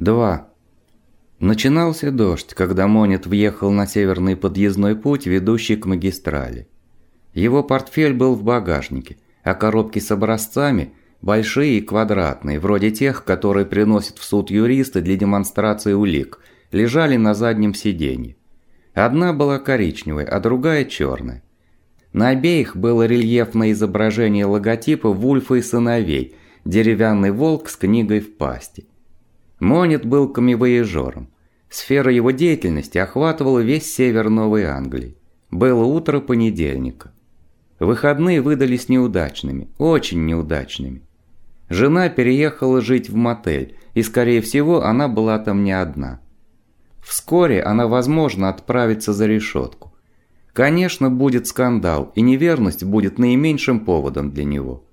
2. Начинался дождь, когда Монет въехал на северный подъездной путь, ведущий к магистрали. Его портфель был в багажнике, а коробки с образцами – большие и квадратные, вроде тех, которые приносят в суд юристы для демонстрации улик, лежали на заднем сиденье. Одна была коричневой, а другая черная. На обеих было рельефное изображение логотипа Вульфа и сыновей, деревянный волк с книгой в пасти. Монет был камевояжером. Сфера его деятельности охватывала весь север Новой Англии. Было утро понедельника. Выходные выдались неудачными, очень неудачными. Жена переехала жить в мотель, и, скорее всего, она была там не одна. Вскоре она, возможно, отправится за решетку. Конечно, будет скандал, и неверность будет наименьшим поводом для него.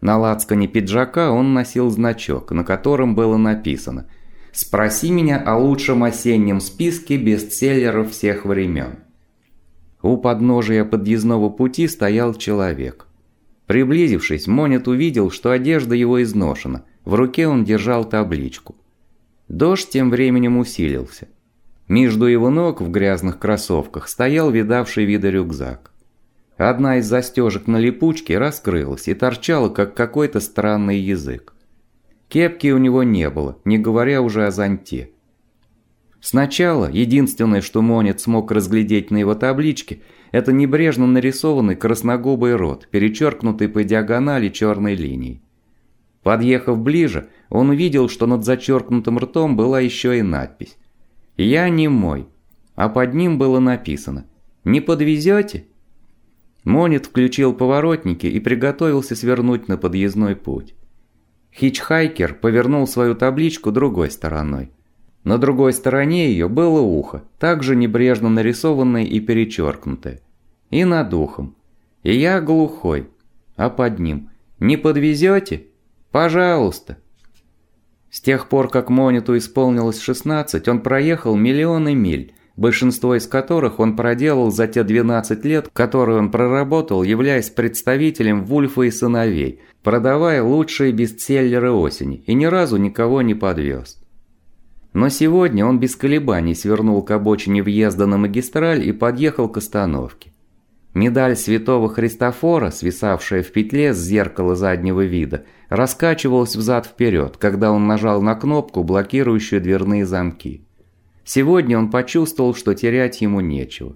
На лацкане пиджака он носил значок, на котором было написано «Спроси меня о лучшем осеннем списке бестселлеров всех времен». У подножия подъездного пути стоял человек. Приблизившись, Монет увидел, что одежда его изношена, в руке он держал табличку. Дождь тем временем усилился. Между его ног в грязных кроссовках стоял видавший вида рюкзак. Одна из застежек на липучке раскрылась и торчала, как какой-то странный язык. Кепки у него не было, не говоря уже о зонте. Сначала единственное, что Монет смог разглядеть на его табличке, это небрежно нарисованный красногубый рот, перечеркнутый по диагонали черной линией. Подъехав ближе, он увидел, что над зачеркнутым ртом была еще и надпись «Я не мой», а под ним было написано «Не подвезете?» Монет включил поворотники и приготовился свернуть на подъездной путь. Хичхайкер повернул свою табличку другой стороной. На другой стороне ее было ухо, также небрежно нарисованное и перечеркнутое. И над ухом. И я глухой. А под ним. Не подвезете? Пожалуйста. С тех пор, как Монету исполнилось 16, он проехал миллионы миль, большинство из которых он проделал за те 12 лет, которые он проработал, являясь представителем Вульфа и сыновей, продавая лучшие бестселлеры осени и ни разу никого не подвез. Но сегодня он без колебаний свернул к обочине въезда на магистраль и подъехал к остановке. Медаль святого Христофора, свисавшая в петле с зеркала заднего вида, раскачивалась взад-вперед, когда он нажал на кнопку, блокирующую дверные замки. Сегодня он почувствовал, что терять ему нечего.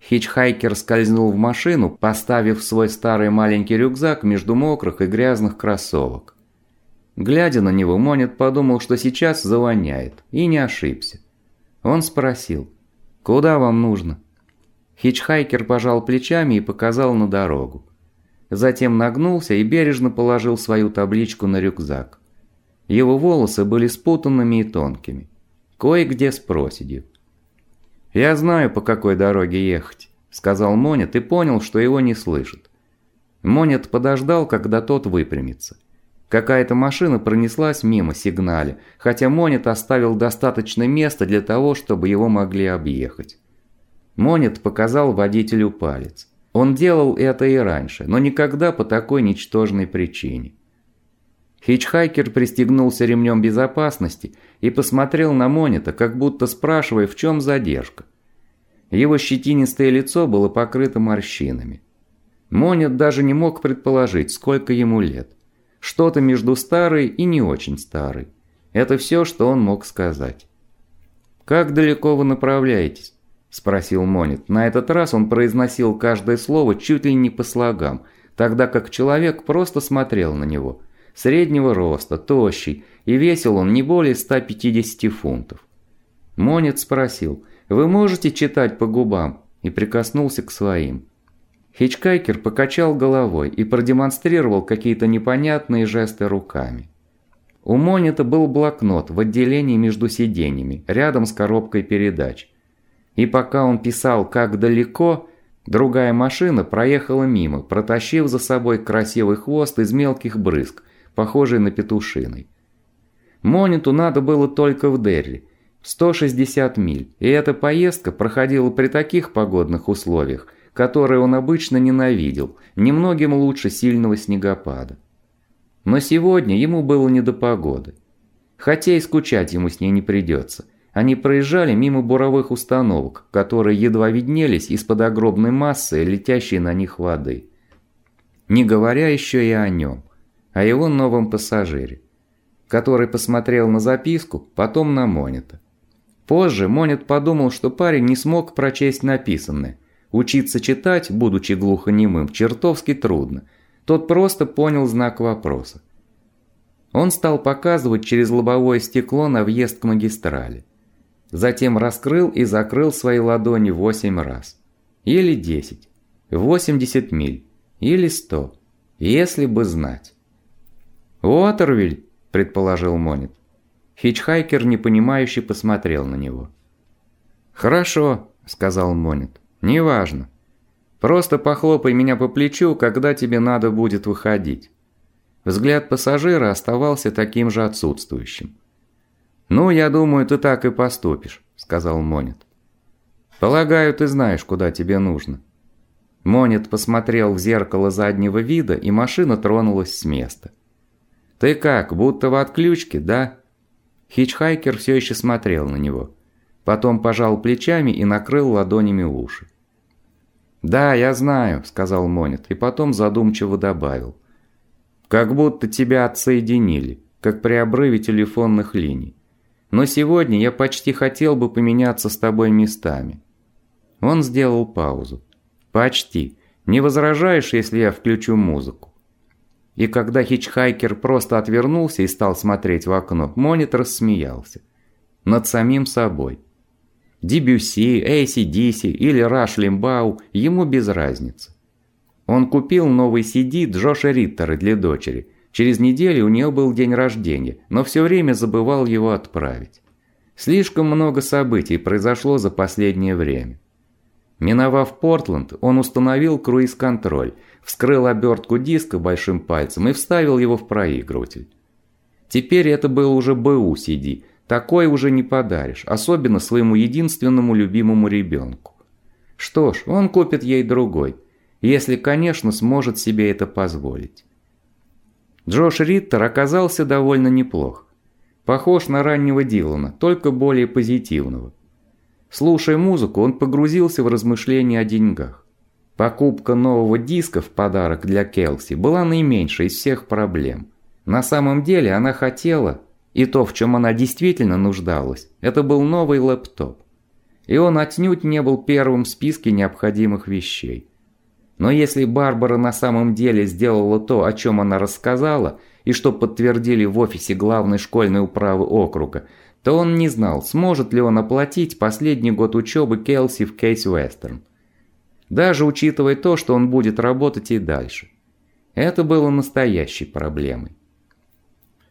Хичхайкер скользнул в машину, поставив свой старый маленький рюкзак между мокрых и грязных кроссовок. Глядя на него, Монет подумал, что сейчас завоняет, и не ошибся. Он спросил, «Куда вам нужно?» Хичхайкер пожал плечами и показал на дорогу. Затем нагнулся и бережно положил свою табличку на рюкзак. Его волосы были спутанными и тонкими кое-где с проседью. «Я знаю, по какой дороге ехать», – сказал Монет и понял, что его не слышат. Монет подождал, когда тот выпрямится. Какая-то машина пронеслась мимо сигнале, хотя Монет оставил достаточно места для того, чтобы его могли объехать. Монет показал водителю палец. Он делал это и раньше, но никогда по такой ничтожной причине. Хичхайкер пристегнулся ремнем безопасности и посмотрел на Монета, как будто спрашивая, в чем задержка. Его щетинистое лицо было покрыто морщинами. Монет даже не мог предположить, сколько ему лет. Что-то между старой и не очень старой. Это все, что он мог сказать. «Как далеко вы направляетесь?» – спросил Монет. На этот раз он произносил каждое слово чуть ли не по слогам, тогда как человек просто смотрел на него – среднего роста, тощий, и весил он не более 150 фунтов. Монет спросил, «Вы можете читать по губам?» и прикоснулся к своим. Хичкайкер покачал головой и продемонстрировал какие-то непонятные жесты руками. У Монета был блокнот в отделении между сиденьями, рядом с коробкой передач. И пока он писал «как далеко», другая машина проехала мимо, протащив за собой красивый хвост из мелких брызг, похожий на петушиный. Мониту надо было только в Дерри, 160 миль, и эта поездка проходила при таких погодных условиях, которые он обычно ненавидел, немногим лучше сильного снегопада. Но сегодня ему было не до погоды. Хотя и скучать ему с ней не придется. Они проезжали мимо буровых установок, которые едва виднелись из-под огромной массы, летящей на них воды. Не говоря еще и о нем, о его новом пассажире, который посмотрел на записку, потом на Монета. Позже Монет подумал, что парень не смог прочесть написанное. Учиться читать, будучи глухонемым, чертовски трудно. Тот просто понял знак вопроса. Он стал показывать через лобовое стекло на въезд к магистрали. Затем раскрыл и закрыл свои ладони восемь раз. Или десять. Восемьдесят миль. Или сто. Если бы знать. «Уотервиль», – предположил Монет. Хичхайкер непонимающе посмотрел на него. «Хорошо», – сказал Монет. «Неважно. Просто похлопай меня по плечу, когда тебе надо будет выходить». Взгляд пассажира оставался таким же отсутствующим. «Ну, я думаю, ты так и поступишь», – сказал Монет. «Полагаю, ты знаешь, куда тебе нужно». Монет посмотрел в зеркало заднего вида, и машина тронулась с места. «Ты как, будто в отключке, да?» Хичхайкер все еще смотрел на него. Потом пожал плечами и накрыл ладонями уши. «Да, я знаю», – сказал Монет, и потом задумчиво добавил. «Как будто тебя отсоединили, как при обрыве телефонных линий. Но сегодня я почти хотел бы поменяться с тобой местами». Он сделал паузу. «Почти. Не возражаешь, если я включу музыку?» И когда хичхайкер просто отвернулся и стал смотреть в окно, монитор рассмеялся. Над самим собой. Дебюси, Эйси Диси или Раш Лимбау ему без разницы. Он купил новый CD Джоша Риттера для дочери. Через неделю у нее был день рождения, но все время забывал его отправить. Слишком много событий произошло за последнее время. Миновав Портленд, он установил круиз-контроль, вскрыл обертку диска большим пальцем и вставил его в проигрыватель. Теперь это был уже БУ CD, такое уже не подаришь, особенно своему единственному любимому ребенку. Что ж, он купит ей другой, если, конечно, сможет себе это позволить. Джош Риттер оказался довольно неплох. Похож на раннего Дилана, только более позитивного. Слушая музыку, он погрузился в размышления о деньгах. Покупка нового диска в подарок для Келси была наименьшей из всех проблем. На самом деле она хотела, и то, в чем она действительно нуждалась, это был новый лэптоп. И он отнюдь не был первым в списке необходимых вещей. Но если Барбара на самом деле сделала то, о чем она рассказала, и что подтвердили в офисе главной школьной управы округа, то он не знал, сможет ли он оплатить последний год учебы Келси в Кейс Вестерн. Даже учитывая то, что он будет работать и дальше. Это было настоящей проблемой.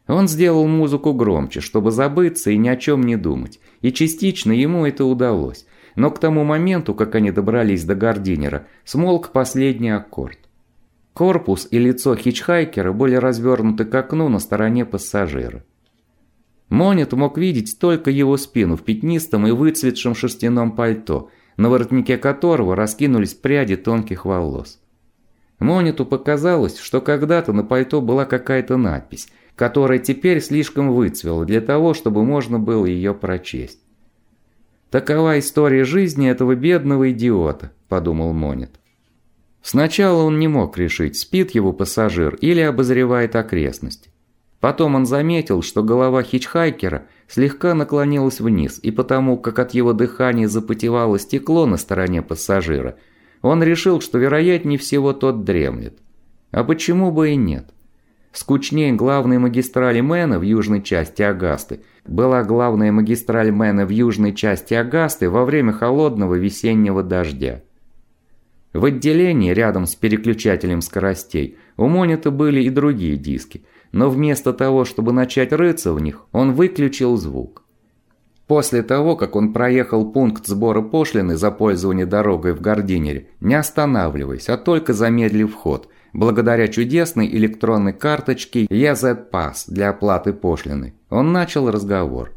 Он сделал музыку громче, чтобы забыться и ни о чем не думать, и частично ему это удалось, но к тому моменту, как они добрались до Гардинера, смолк последний аккорд. Корпус и лицо хичхайкера были развернуты к окну на стороне пассажира. Монет мог видеть только его спину в пятнистом и выцветшем шерстяном пальто, на воротнике которого раскинулись пряди тонких волос. Монету показалось, что когда-то на пальто была какая-то надпись, которая теперь слишком выцвела для того, чтобы можно было ее прочесть. «Такова история жизни этого бедного идиота», – подумал Монет. Сначала он не мог решить, спит его пассажир или обозревает окрестности. Потом он заметил, что голова хичхайкера слегка наклонилась вниз, и потому, как от его дыхания запотевало стекло на стороне пассажира, он решил, что вероятнее всего тот дремлет. А почему бы и нет? Скучнее главной магистрали Мэна в южной части Агасты была главная магистраль Мэна в южной части Агасты во время холодного весеннего дождя. В отделении, рядом с переключателем скоростей, у Монета были и другие диски – но вместо того, чтобы начать рыться в них, он выключил звук. После того, как он проехал пункт сбора пошлины за пользование дорогой в Гординере, не останавливаясь, а только замедлив ход, благодаря чудесной электронной карточке EZ Pass для оплаты пошлины, он начал разговор.